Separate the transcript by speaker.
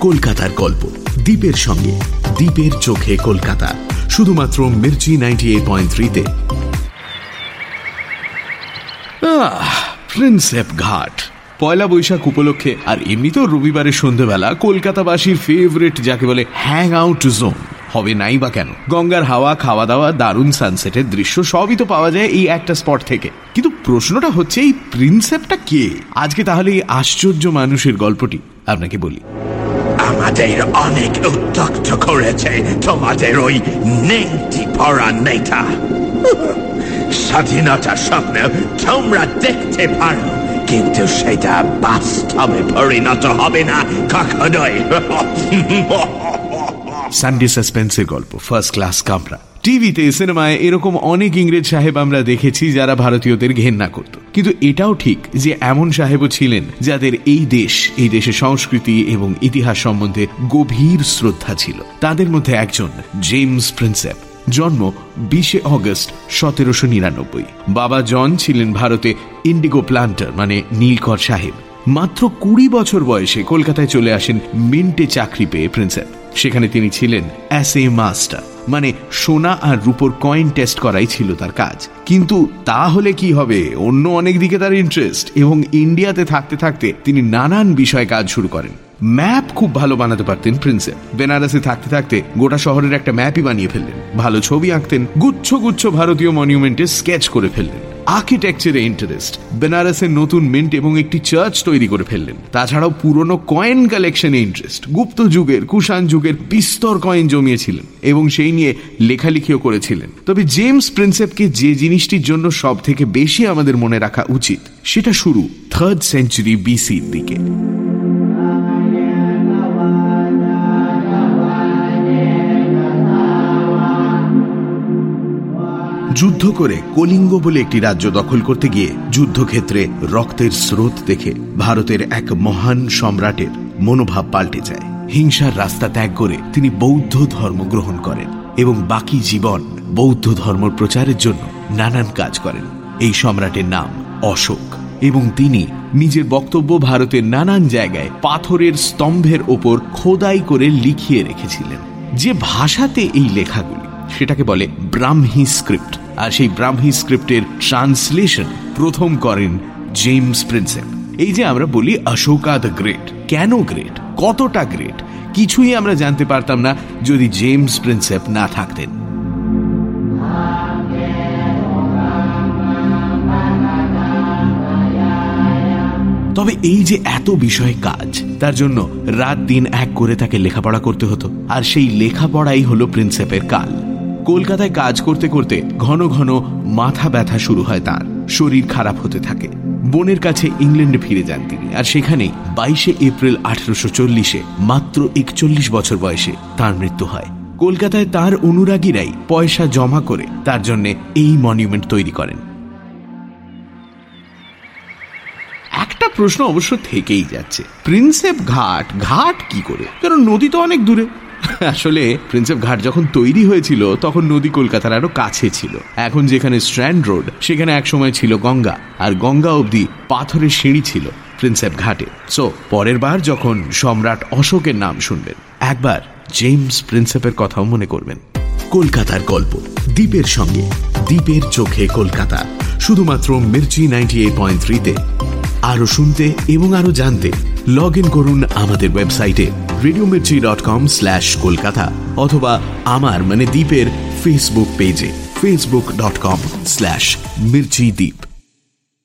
Speaker 1: কলকাতার গল্প। দ্বীপের সঙ্গে, দ্বীপের চোখে কলকাতা। শুধুমাত্র মির্চি নাইনটি এইট পয়েন্ট থ্রিতে। প্রিন্সেপ ঘাট। পয়লা বৈশাখ উপলক্ষে, আর এমনিতেও রবিবারের সন্ধ্যেবেলা কলকাতাবাসীর ফেভারিট যাকে বলে হ্যাং আউট জোন হবে নাই বা কেন? গঙ্গার হাওয়া খাওয়া দাওয়া দারুণ সানসেটের দৃশ্য, সবই তো পাওয়া যায় এই একটা স্পট থেকে। কিন্তু প্রশ্নটা হচ্ছে, এই প্রিন্সেপটা কে? আজকে তাহলে এই আশ্চর্য মানুষের গল্পটি আপনাকে বলি।
Speaker 2: আমাদের অনেক উত্তক্ত করেছে তোমাদের ওই নেংটি পড়া নেতা স্বাধীনতা স্বপ্ন তোমরা দেখতে পারো কিন্তু সেটা বাস্তবে পরিণত হবে না কখনোই
Speaker 1: সানডে সাসপেন্সের গল্প ফার্স্ট ক্লাস কামরা টিভিতে সিনেমায় এরকম অনেক ইংরেজ সাহেব আমরা দেখেছি যারা ভারতীয়দের ঘেন্না করত। কিন্তু এটাও ঠিক যে এমন সাহেবও ছিলেন যাদের এই দেশ, এই দেশের সংস্কৃতি এবং ইতিহাস সম্বন্ধে গভীর শ্রদ্ধা ছিল। তাদের মধ্যে একজন জেমস প্রিন্সেপ, জন্ম বিশে অগস্ট সতেরোশো নিরানব্বই। বাবা জন ছিলেন ভারতে ইন্ডিগো প্লান্টার মানে নীলকর সাহেব। মাত্র কুড়ি বছর বয়সে কলকাতায় চলে আসেন মিন্টে চাকরি পেয়ে প্রিন্সেপ। সেখানে তিনি ছিলেন অ্যাস মাস্টার মানে সোনা আর রূপোর কয়েন টেস্ট করাই ছিল তার কাজ। কিন্তু তাহলে কি হবে? অন্য অনেক দিকে তার ইন্টারেস্ট এবং ইন্ডিয়াতে থাকতে থাকতে তিনি নানান বিষয়ে কাজ শুরু করেন। ম্যাপ খুব ভালো বানাতে পারতেন প্রিন্সেপ। বেনারসে থাকতে থাকতে গোটা শহরের একটা ম্যাপই বানিয়ে ফেললেন। ভালো ছবি আঁকতেন, গুচ্ছ গুচ্ছ ভারতীয় মনিউমেন্টে স্কেচ করে ফেললেন। আর্কিটেকচারে ইন্টারেস্ট বেনারসের নতুন মিন্ট এবং একটি চার্চ তৈরি করে ফেললেন। তাছাড়াও পুরনো কয়েন কালেকশনে ইন্টারেস্ট গুপ্ত যুগের, কুষাণ যুগের পিস্তর কয়েন জমিয়েছিলেন এবং সেই নিয়ে লেখালেখিও করেছিলেন। তবে জেমস প্রিন্সেপকে যে জিনিসটির জন্য সব থেকে বেশি আমাদের মনে রাখা উচিত, সেটা শুরু থার্ড সেঞ্চুরি বিসির দিকে। যুদ্ধ করে কলিঙ্গ বলে একটি রাজ্য দখল করতে গিয়ে যুদ্ধক্ষেত্রে রক্তের স্রোত দেখে ভারতের এক মহান সম্রাটের মনোভাব পাল্টে যায়। হিংসার রাস্তা ত্যাগ করে তিনি বৌদ্ধ ধর্ম গ্রহণ করেন এবং বাকি জীবন বৌদ্ধ ধর্ম প্রচারের জন্য নানান কাজ করেন। এই সম্রাটের নাম অশোক এবং তিনি নিজের বক্তব্য ভারতের নানান জায়গায় পাথরের স্তম্ভের ওপর খোদাই করে লিখিয়ে রেখেছিলেন। যে ভাষাতে এই লেখাগুলি, সেটাকে বলে ব্রাহ্মী স্ক্রিপ্ট। আর সেই ব্রাহ্মী স্ক্রিপ্টের ট্রান্সলেশন প্রথম করেন জেমস প্রিন্সেপ। এই যে আমরা বলি অশোকা দ্য গ্রেট। কেন গ্রেট? কতটা গ্রেট? কিছুই আমরা জানতে পারতাম না যদি জেমস প্রিন্সেপ না থাকতেন। তবে এই যে এত বিষয়ে কাজ, তার জন্য রাত দিন এক করে তাকে লেখাপড়া করতে হতো। আর সেই লেখাপড়াই হলো প্রিন্সেপের কাল। কলকাতায় কাজ করতে করতে ঘন ঘন মাথা ব্যথা শুরু হয় তার। শরীর খারাপ হতে থাকে। বোনের কাছে ইংল্যান্ডে ফিরে যান তিনি। আর সেখানে বাইশে এপ্রিল আঠারোশো চল্লিশে, মাত্র একচল্লিশ বছর বয়সে তার মৃত্যু হয়। কলকাতায় তার অনুরাগীরাই পয়সা জমা করে তার জন্য এই মনিউমেন্ট তৈরি করেন। একটা প্রশ্ন অবশ্য থেকেই যাচ্ছে। প্রিন্সেপ ঘাট ঘাট কি করে? কারণ নদী তো অনেক দূরে। আসলে প্রিন্সেপ ঘাট যখন তৈরি হয়েছিল, তখন নদী কলকাতার আরও কাছে ছিল। এখন যেখানে স্ট্র্যান্ড রোড সেখানে একসময় ছিল গঙ্গা, আর গঙ্গা অবধি পাথরের সিঁড়ি ছিল প্রিন্সেপ ঘাটে সো পরের বার যখন সম্রাট অশোকের নাম শুনবেন, একবার জেমস প্রিন্সেপের কথাও মনে করবেন। কলকাতার গল্প, দ্বীপের সঙ্গে, দ্বীপের চোখে কলকাতা। শুধুমাত্র মির্চি নাইনটি এইট পয়েন্ট থ্রিতে আরও শুনতে এবং আরও জানতে লগ ইন করুন আমাদের ওয়েবসাইটে radio Mirchi dot com slash Kolkata অথবা আমার মানে দ্বীপের ফেসবুক পেজে Facebook dot com slash Mirchi Dweep.